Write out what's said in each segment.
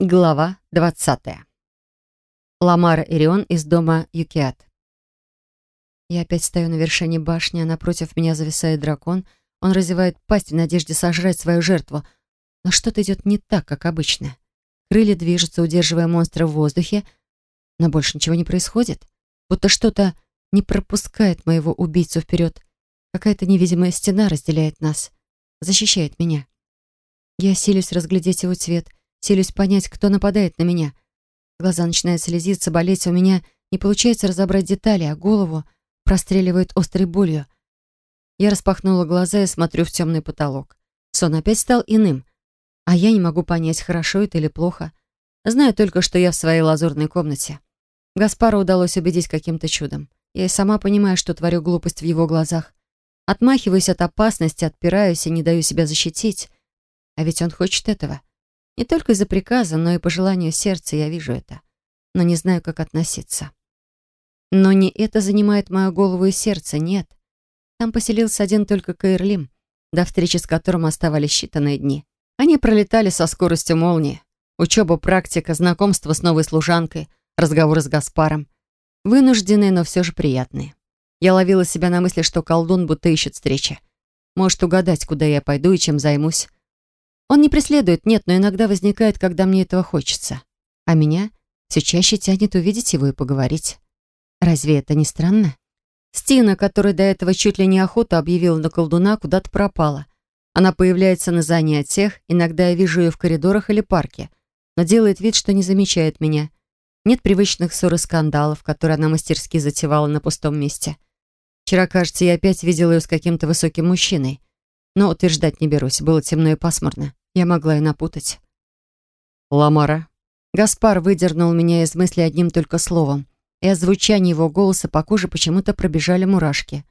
Глава 20. Ламара Ирион из дома Юкиат. Я опять стою на вершине башни, а напротив меня зависает дракон. Он разевает пасть в надежде сожрать свою жертву. Но что-то идет не так, как обычно. Крылья движутся, удерживая монстра в воздухе, но больше ничего не происходит. Будто что-то не пропускает моего убийцу вперед. Какая-то невидимая стена разделяет нас, защищает меня. Я силюсь разглядеть его цвет — Селюсь понять, кто нападает на меня. Глаза начинают слезиться, болеть, у меня не получается разобрать детали, а голову простреливает острой болью. Я распахнула глаза и смотрю в темный потолок. Сон опять стал иным, а я не могу понять, хорошо это или плохо. Знаю только, что я в своей лазурной комнате. Гаспару удалось убедить каким-то чудом. Я и сама понимаю, что творю глупость в его глазах. Отмахиваюсь от опасности, отпираюсь и не даю себя защитить. А ведь он хочет этого. Не только из-за приказа, но и по желанию сердца я вижу это. Но не знаю, как относиться. Но не это занимает мою голову и сердце, нет. Там поселился один только Каирлим, до встречи с которым оставались считанные дни. Они пролетали со скоростью молнии. Учеба, практика, знакомство с новой служанкой, разговоры с Гаспаром. Вынужденные, но все же приятные. Я ловила себя на мысли, что колдун будто ищет встречи. Может угадать, куда я пойду и чем займусь. Он не преследует, нет, но иногда возникает, когда мне этого хочется. А меня все чаще тянет увидеть его и поговорить. Разве это не странно? Стина, которая до этого чуть ли не охоту объявила на колдуна, куда-то пропала. Она появляется на занятиях, иногда я вижу ее в коридорах или парке, но делает вид, что не замечает меня. Нет привычных ссор и скандалов, которые она мастерски затевала на пустом месте. Вчера, кажется, я опять видела ее с каким-то высоким мужчиной. Но утверждать не берусь, было темно и пасмурно. Я могла и напутать. «Ламара». Гаспар выдернул меня из мысли одним только словом, и от звучания его голоса по коже почему-то пробежали мурашки.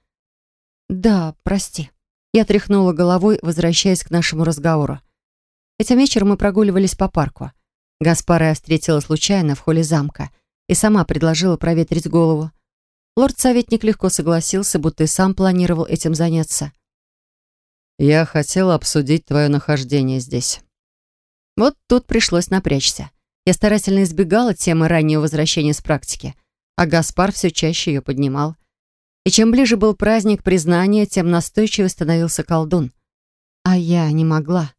«Да, прости». Я тряхнула головой, возвращаясь к нашему разговору. Этим вечером мы прогуливались по парку. Гаспара я встретила случайно в холле замка и сама предложила проветрить голову. Лорд-советник легко согласился, будто и сам планировал этим заняться. Я хотела обсудить твое нахождение здесь. Вот тут пришлось напрячься. Я старательно избегала темы раннего возвращения с практики, а Гаспар все чаще ее поднимал. И чем ближе был праздник признания, тем настойчивее становился колдун. А я не могла.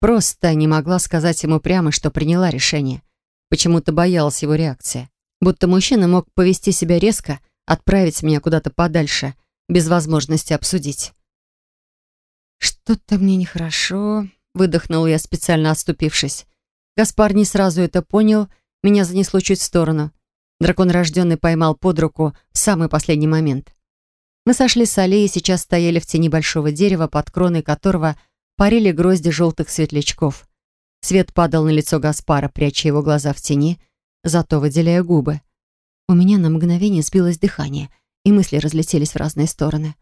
Просто не могла сказать ему прямо, что приняла решение. Почему-то боялась его реакции. Будто мужчина мог повести себя резко, отправить меня куда-то подальше, без возможности обсудить. «Что-то мне нехорошо», — выдохнул я, специально отступившись. Гаспар не сразу это понял, меня занесло чуть в сторону. Дракон рожденный поймал под руку в самый последний момент. Мы сошли с аллеи и сейчас стояли в тени большого дерева, под кроной которого парили грозди желтых светлячков. Свет падал на лицо Гаспара, пряча его глаза в тени, зато выделяя губы. У меня на мгновение сбилось дыхание, и мысли разлетелись в разные стороны.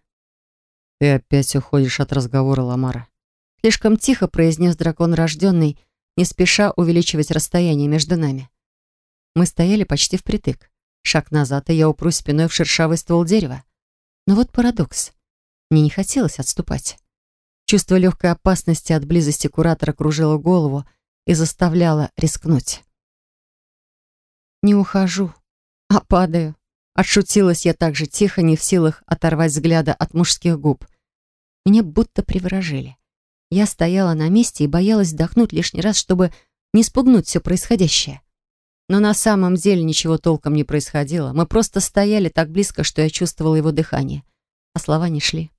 «Ты опять уходишь от разговора, Ламара». Слишком тихо произнес дракон рожденный, не спеша увеличивать расстояние между нами. Мы стояли почти впритык. Шаг назад, и я упрусь спиной в шершавый ствол дерева. Но вот парадокс. Мне не хотелось отступать. Чувство легкой опасности от близости куратора кружило голову и заставляло рискнуть. Не ухожу, а падаю. Отшутилась я так же тихо, не в силах оторвать взгляда от мужских губ. Меня будто приворожили. Я стояла на месте и боялась вдохнуть лишний раз, чтобы не спугнуть все происходящее. Но на самом деле ничего толком не происходило. Мы просто стояли так близко, что я чувствовала его дыхание, а слова не шли.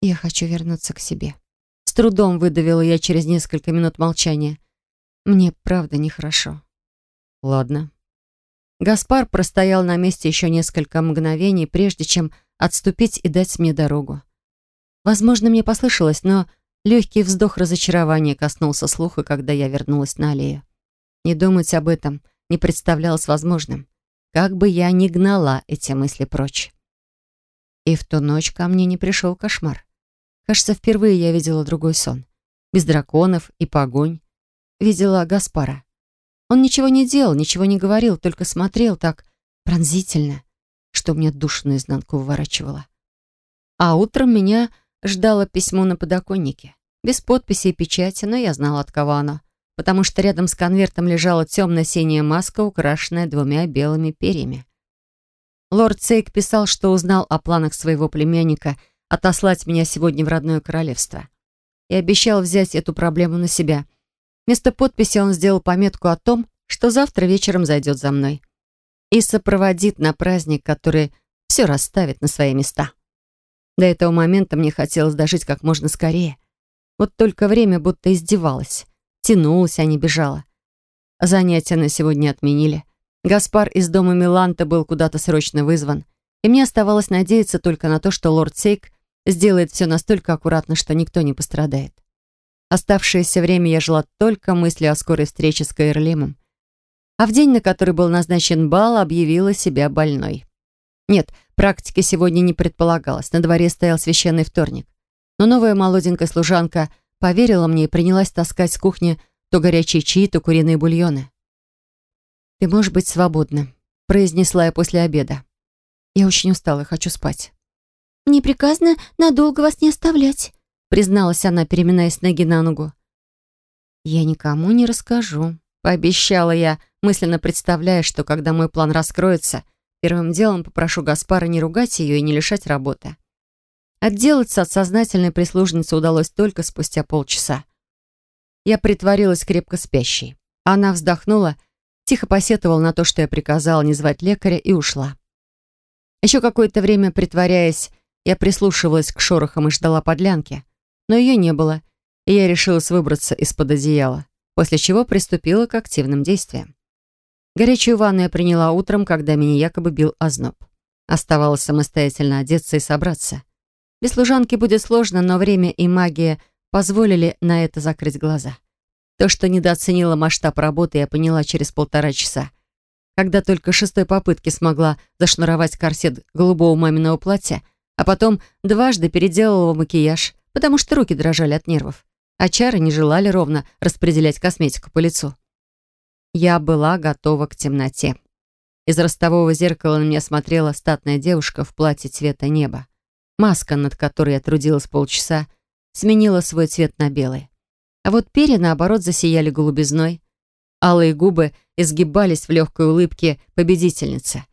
«Я хочу вернуться к себе». С трудом выдавила я через несколько минут молчания. «Мне правда нехорошо». «Ладно», Гаспар простоял на месте еще несколько мгновений, прежде чем отступить и дать мне дорогу. Возможно, мне послышалось, но легкий вздох разочарования коснулся слуха, когда я вернулась на аллею. Не думать об этом не представлялось возможным, как бы я ни гнала эти мысли прочь. И в ту ночь ко мне не пришел кошмар. Кажется, впервые я видела другой сон. Без драконов и погонь. Видела Гаспара. Он ничего не делал, ничего не говорил, только смотрел так пронзительно, что мне душу наизнанку выворачивало. А утром меня ждало письмо на подоконнике. Без подписи и печати, но я знала, от кого оно. потому что рядом с конвертом лежала темно-синяя маска, украшенная двумя белыми перьями. Лорд Сейк писал, что узнал о планах своего племянника отослать меня сегодня в родное королевство. И обещал взять эту проблему на себя. Вместо подписи он сделал пометку о том, что завтра вечером зайдет за мной. И сопроводит на праздник, который все расставит на свои места. До этого момента мне хотелось дожить как можно скорее. Вот только время будто издевалось. Тянулось, а не бежало. Занятия на сегодня отменили. Гаспар из дома Миланта был куда-то срочно вызван. И мне оставалось надеяться только на то, что лорд Сейк сделает все настолько аккуратно, что никто не пострадает. Оставшееся время я жила только мыслью о скорой встрече с Каэрлемом. А в день, на который был назначен бал, объявила себя больной. Нет, практики сегодня не предполагалось. На дворе стоял священный вторник. Но новая молоденькая служанка поверила мне и принялась таскать с кухни то горячие чаи, то куриные бульоны. «Ты можешь быть свободна», — произнесла я после обеда. «Я очень устала и хочу спать». «Мне приказано надолго вас не оставлять», — призналась она, переминаясь ноги на ногу. «Я никому не расскажу», — пообещала я, мысленно представляя, что когда мой план раскроется, первым делом попрошу Гаспара не ругать ее и не лишать работы. Отделаться от сознательной прислужницы удалось только спустя полчаса. Я притворилась крепко спящей. Она вздохнула, тихо посетовала на то, что я приказала не звать лекаря, и ушла. Еще какое-то время, притворяясь, я прислушивалась к шорохам и ждала подлянки, но ее не было, и я решилась выбраться из-под одеяла, после чего приступила к активным действиям. Горячую ванну я приняла утром, когда меня якобы бил озноб. Оставалось самостоятельно одеться и собраться. Без служанки будет сложно, но время и магия позволили на это закрыть глаза. То, что недооценила масштаб работы, я поняла через полтора часа. Когда только шестой попытки смогла зашнуровать корсет голубого маминого платья, а потом дважды переделала макияж, потому что руки дрожали от нервов, а чары не желали ровно распределять косметику по лицу. Я была готова к темноте. Из ростового зеркала на меня смотрела статная девушка в платье цвета неба. Маска, над которой я трудилась полчаса, сменила свой цвет на белый. А вот перья, наоборот, засияли голубизной. Алые губы изгибались в легкой улыбке победительницы.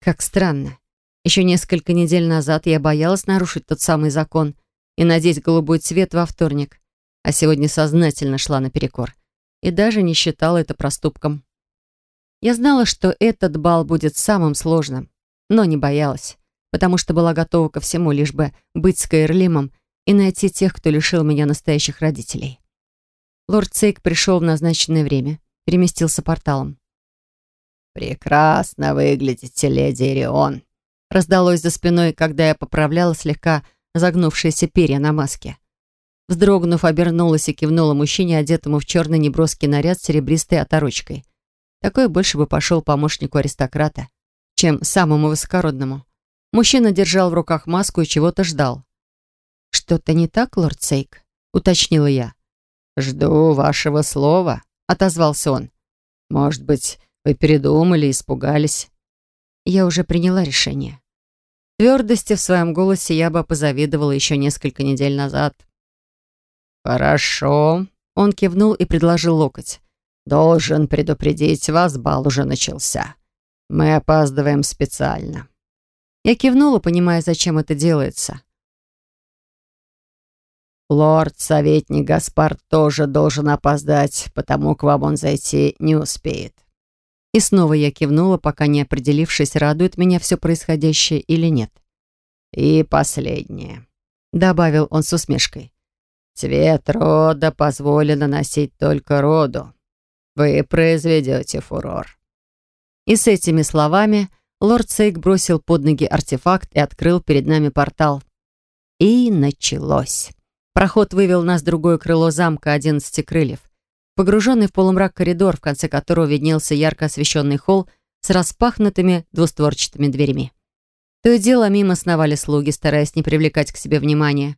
Как странно. Еще несколько недель назад я боялась нарушить тот самый закон и надеть голубой цвет во вторник, а сегодня сознательно шла наперекор и даже не считала это проступком. Я знала, что этот бал будет самым сложным, но не боялась потому что была готова ко всему, лишь бы быть с Каэрлимом и найти тех, кто лишил меня настоящих родителей. Лорд Цейк пришел в назначенное время, переместился порталом. «Прекрасно выглядите, леди Ирион», раздалось за спиной, когда я поправляла слегка загнувшиеся перья на маске. Вздрогнув, обернулась и кивнула мужчине, одетому в черный неброский наряд с серебристой оторочкой. Такой больше бы пошел помощнику аристократа, чем самому высокородному. Мужчина держал в руках маску и чего-то ждал. «Что-то не так, лорд Сейк?» — уточнила я. «Жду вашего слова», — отозвался он. «Может быть, вы передумали, испугались?» Я уже приняла решение. Твердости в своем голосе я бы позавидовала еще несколько недель назад. «Хорошо», — он кивнул и предложил локоть. «Должен предупредить вас, бал уже начался. Мы опаздываем специально». Я кивнула, понимая, зачем это делается. «Лорд-советник Гаспар тоже должен опоздать, потому к вам он зайти не успеет». И снова я кивнула, пока не определившись, радует меня все происходящее или нет. «И последнее», — добавил он с усмешкой. «Цвет рода позволено носить только роду. Вы произведете фурор». И с этими словами лорд Сейк бросил под ноги артефакт и открыл перед нами портал. И началось. Проход вывел нас в другое крыло замка одиннадцати крыльев. Погруженный в полумрак коридор, в конце которого виднелся ярко освещенный холл с распахнутыми двустворчатыми дверями. То и дело мимо сновали слуги, стараясь не привлекать к себе внимания.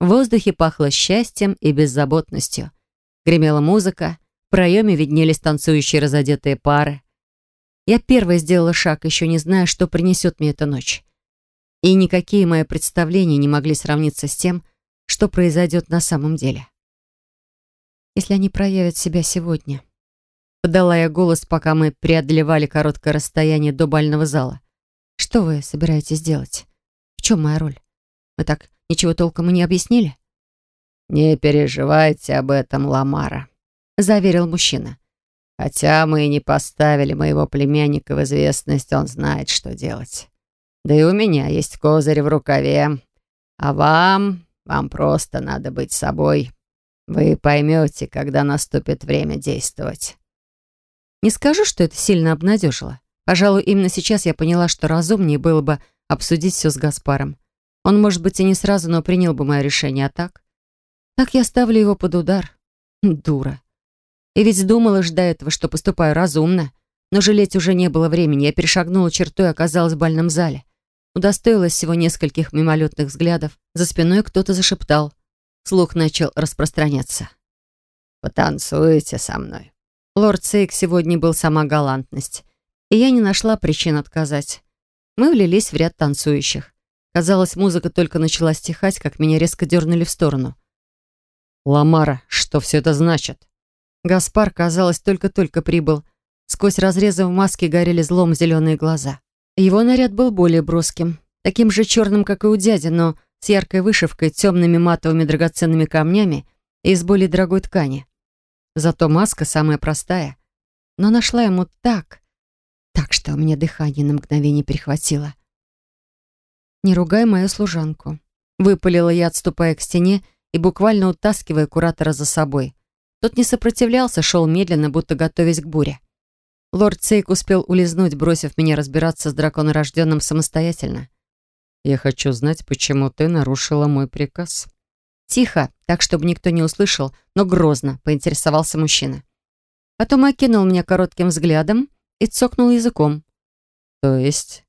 В воздухе пахло счастьем и беззаботностью. Гремела музыка, в проеме виднелись танцующие разодетые пары. Я первой сделала шаг, еще не зная, что принесет мне эта ночь. И никакие мои представления не могли сравниться с тем, что произойдет на самом деле. Если они проявят себя сегодня. Подала я голос, пока мы преодолевали короткое расстояние до бального зала. Что вы собираетесь делать? В чем моя роль? Вы так ничего толком и не объяснили? «Не переживайте об этом, Ламара», — заверил мужчина. «Хотя мы и не поставили моего племянника в известность, он знает, что делать. Да и у меня есть козырь в рукаве. А вам, вам просто надо быть собой. Вы поймете, когда наступит время действовать». Не скажу, что это сильно обнадежило. Пожалуй, именно сейчас я поняла, что разумнее было бы обсудить все с Гаспаром. Он, может быть, и не сразу, но принял бы мое решение, а так? Так я ставлю его под удар. Дура. И ведь думала ж до этого, что поступаю разумно. Но жалеть уже не было времени. Я перешагнула черту и оказалась в бальном зале. Удостоилась всего нескольких мимолетных взглядов. За спиной кто-то зашептал. Слух начал распространяться. «Потанцуете со мной». Лорд Сейк сегодня был сама галантность. И я не нашла причин отказать. Мы влились в ряд танцующих. Казалось, музыка только начала стихать, как меня резко дернули в сторону. «Ламара, что все это значит?» Гаспар, казалось, только-только прибыл. Сквозь разрезы в маске горели злом зеленые глаза. Его наряд был более броским, таким же черным, как и у дяди, но с яркой вышивкой, темными матовыми драгоценными камнями и из более дорогой ткани. Зато маска самая простая. Но нашла ему так, так что у меня дыхание на мгновение перехватило. «Не ругай мою служанку», — выпалила я, отступая к стене и буквально утаскивая куратора за собой. Тот не сопротивлялся, шел медленно, будто готовясь к буре. Лорд Сейк успел улизнуть, бросив меня разбираться с драконорожденным самостоятельно. «Я хочу знать, почему ты нарушила мой приказ». Тихо, так, чтобы никто не услышал, но грозно, поинтересовался мужчина. Потом окинул меня коротким взглядом и цокнул языком. «То есть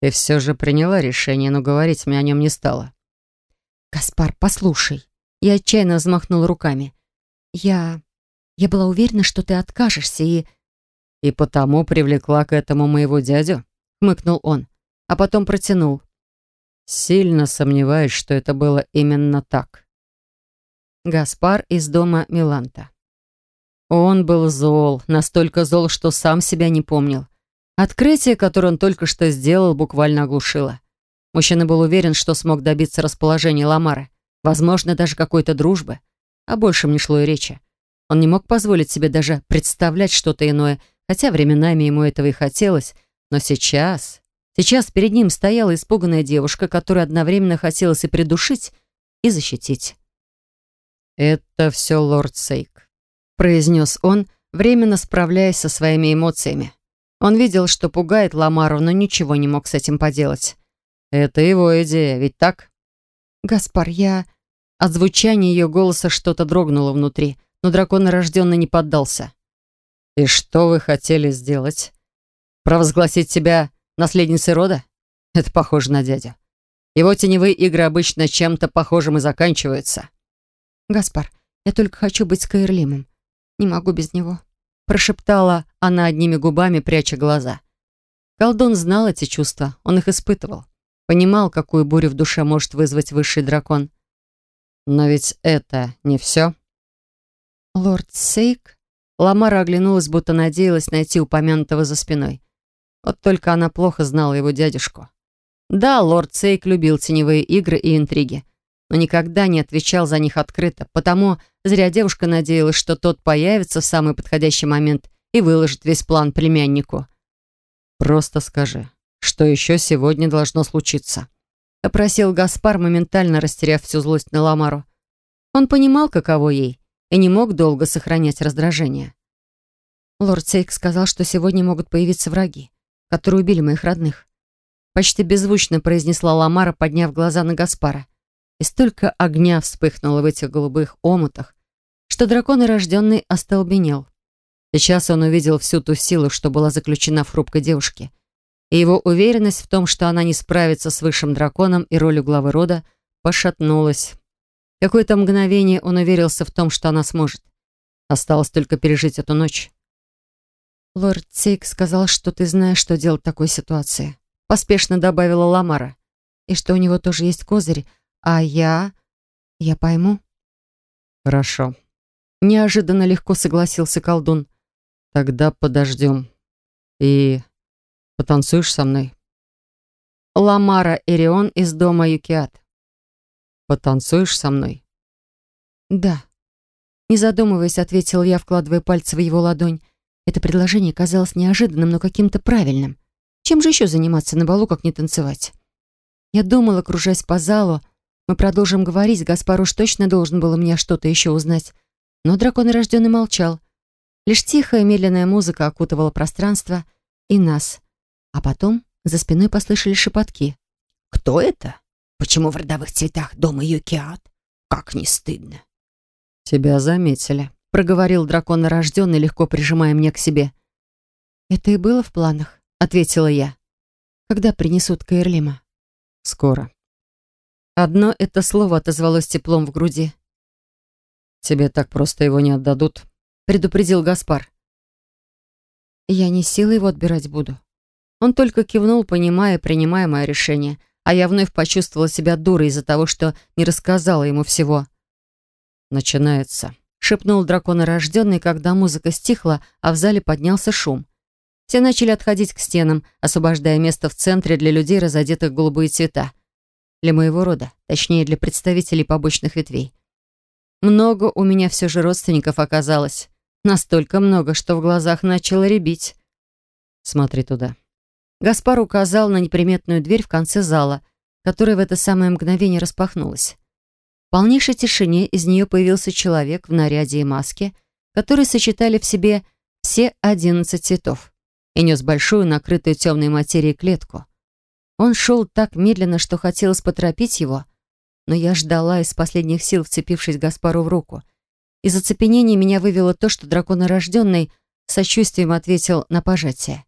ты все же приняла решение, но говорить мне о нем не стала?» «Гаспар, послушай». Я отчаянно взмахнул руками. «Я... я была уверена, что ты откажешься и...» «И потому привлекла к этому моего дядю?» — хмыкнул он, а потом протянул. «Сильно сомневаюсь, что это было именно так». Гаспар из дома Миланта. Он был зол, настолько зол, что сам себя не помнил. Открытие, которое он только что сделал, буквально оглушило. Мужчина был уверен, что смог добиться расположения Ламары возможно, даже какой-то дружбы. О большем не шло и речи. Он не мог позволить себе даже представлять что-то иное, хотя временами ему этого и хотелось. Но сейчас... Сейчас перед ним стояла испуганная девушка, которую одновременно хотелось и придушить, и защитить. «Это все лорд Сейк», — произнес он, временно справляясь со своими эмоциями. Он видел, что пугает Ламару, но ничего не мог с этим поделать. «Это его идея, ведь так?» «Гаспар, я...» От звучания ее голоса что-то дрогнуло внутри, но дракон рожденный не поддался. «И что вы хотели сделать? Провозгласить себя наследницей рода? Это похоже на дядю. Его теневые игры обычно чем-то похожим и заканчиваются». «Гаспар, я только хочу быть с Каирлимом. Не могу без него», — прошептала она одними губами, пряча глаза. Колдун знал эти чувства, он их испытывал. Понимал, какую бурю в душе может вызвать высший дракон. Но ведь это не все. Лорд Сейк? Ламара оглянулась, будто надеялась найти упомянутого за спиной. Вот только она плохо знала его дядюшку. Да, лорд Сейк любил теневые игры и интриги, но никогда не отвечал за них открыто, потому зря девушка надеялась, что тот появится в самый подходящий момент и выложит весь план племяннику. «Просто скажи, что еще сегодня должно случиться?» — попросил Гаспар, моментально растеряв всю злость на Ламару. Он понимал, каково ей, и не мог долго сохранять раздражение. Лорд Сейк сказал, что сегодня могут появиться враги, которые убили моих родных. Почти беззвучно произнесла Ламара, подняв глаза на Гаспара. И столько огня вспыхнуло в этих голубых омутах, что дракон рожденный остолбенел. Сейчас он увидел всю ту силу, что была заключена в хрупкой девушке — и его уверенность в том, что она не справится с высшим драконом и ролью главы рода, пошатнулась. Какое-то мгновение он уверился в том, что она сможет. Осталось только пережить эту ночь. «Лорд Тейк сказал, что ты знаешь, что делать в такой ситуации», поспешно добавила Ламара. «И что у него тоже есть козырь, а я... я пойму». «Хорошо. Неожиданно легко согласился колдун. Тогда подождем. И потанцуешь со мной? Ламара Эрион из дома Юкиат. Потанцуешь со мной? Да. Не задумываясь, ответил я, вкладывая пальцы в его ладонь. Это предложение казалось неожиданным, но каким-то правильным. Чем же еще заниматься на балу, как не танцевать? Я думала, кружась по залу, мы продолжим говорить, Гаспар уж точно должен был меня что-то еще узнать. Но дракон рожденный молчал. Лишь тихая медленная музыка окутывала пространство и нас. А потом за спиной послышались шепотки. «Кто это? Почему в родовых цветах дома Юкиат? Как не стыдно!» «Тебя заметили», — проговорил дракон рожденный, легко прижимая меня к себе. «Это и было в планах», — ответила я. «Когда принесут Каэрлима?» «Скоро». Одно это слово отозвалось теплом в груди. «Тебе так просто его не отдадут», — предупредил Гаспар. «Я не силой его отбирать буду». Он только кивнул, понимая и принимая мое решение, а я вновь почувствовала себя дурой из-за того, что не рассказала ему всего. «Начинается», — шепнул драконорожденный, когда музыка стихла, а в зале поднялся шум. Все начали отходить к стенам, освобождая место в центре для людей, разодетых в голубые цвета для моего рода, точнее, для представителей побочных ветвей. Много у меня все же родственников оказалось. Настолько много, что в глазах начало рябить. «Смотри туда». Гаспар указал на неприметную дверь в конце зала, которая в это самое мгновение распахнулась. В полнейшей тишине из нее появился человек в наряде и маске, которые сочетали в себе все одиннадцать цветов и нес большую, накрытую темной материей клетку. Он шел так медленно, что хотелось поторопить его, но я ждала из последних сил, вцепившись Гаспару в руку. Из оцепенения меня вывело то, что драконорожденный сочувствием ответил на пожатие.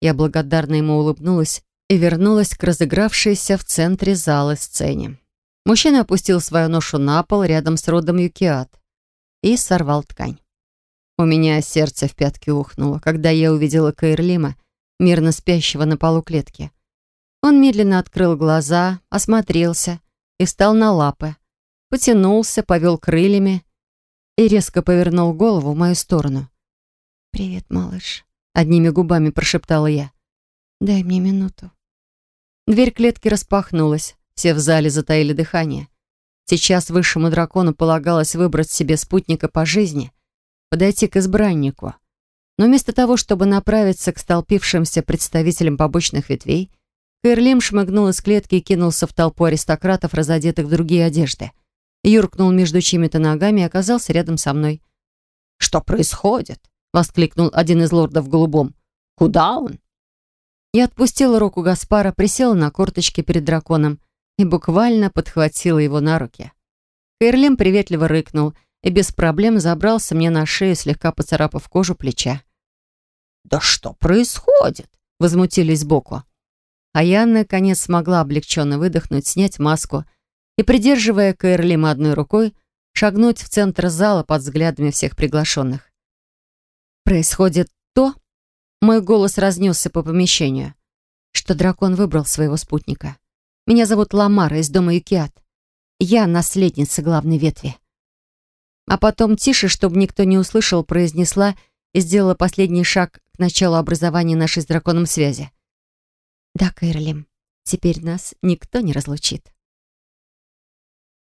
Я благодарно ему улыбнулась и вернулась к разыгравшейся в центре зала сцене. Мужчина опустил свою ношу на пол рядом с родом Юкиат и сорвал ткань. У меня сердце в пятки ухнуло, когда я увидела Каирлима, мирно спящего на полу клетки. Он медленно открыл глаза, осмотрелся и встал на лапы. Потянулся, повел крыльями и резко повернул голову в мою сторону. «Привет, малыш», — одними губами прошептала я. «Дай мне минуту». Дверь клетки распахнулась, все в зале затаили дыхание. Сейчас высшему дракону полагалось выбрать себе спутника по жизни, подойти к избраннику. Но вместо того, чтобы направиться к столпившимся представителям побочных ветвей, Кэрлим шмыгнул из клетки и кинулся в толпу аристократов, разодетых в другие одежды. Юркнул между чьими-то ногами и оказался рядом со мной. «Что происходит?» — воскликнул один из лордов в голубом. «Куда он?» Я отпустила руку Гаспара, присела на корточки перед драконом и буквально подхватила его на руки. Кэрлим приветливо рыкнул и без проблем забрался мне на шею, слегка поцарапав кожу плеча. «Да что происходит?» — возмутились сбоку. А я, наконец, смогла облегченно выдохнуть, снять маску и, придерживая Каэрлима одной рукой, шагнуть в центр зала под взглядами всех приглашенных. Происходит то, мой голос разнесся по помещению, что дракон выбрал своего спутника. Меня зовут Ламара из дома Юкиат. Я наследница главной ветви. А потом тише, чтобы никто не услышал, произнесла и сделала последний шаг к началу образования нашей с драконом связи. Да, Кэрлим, теперь нас никто не разлучит.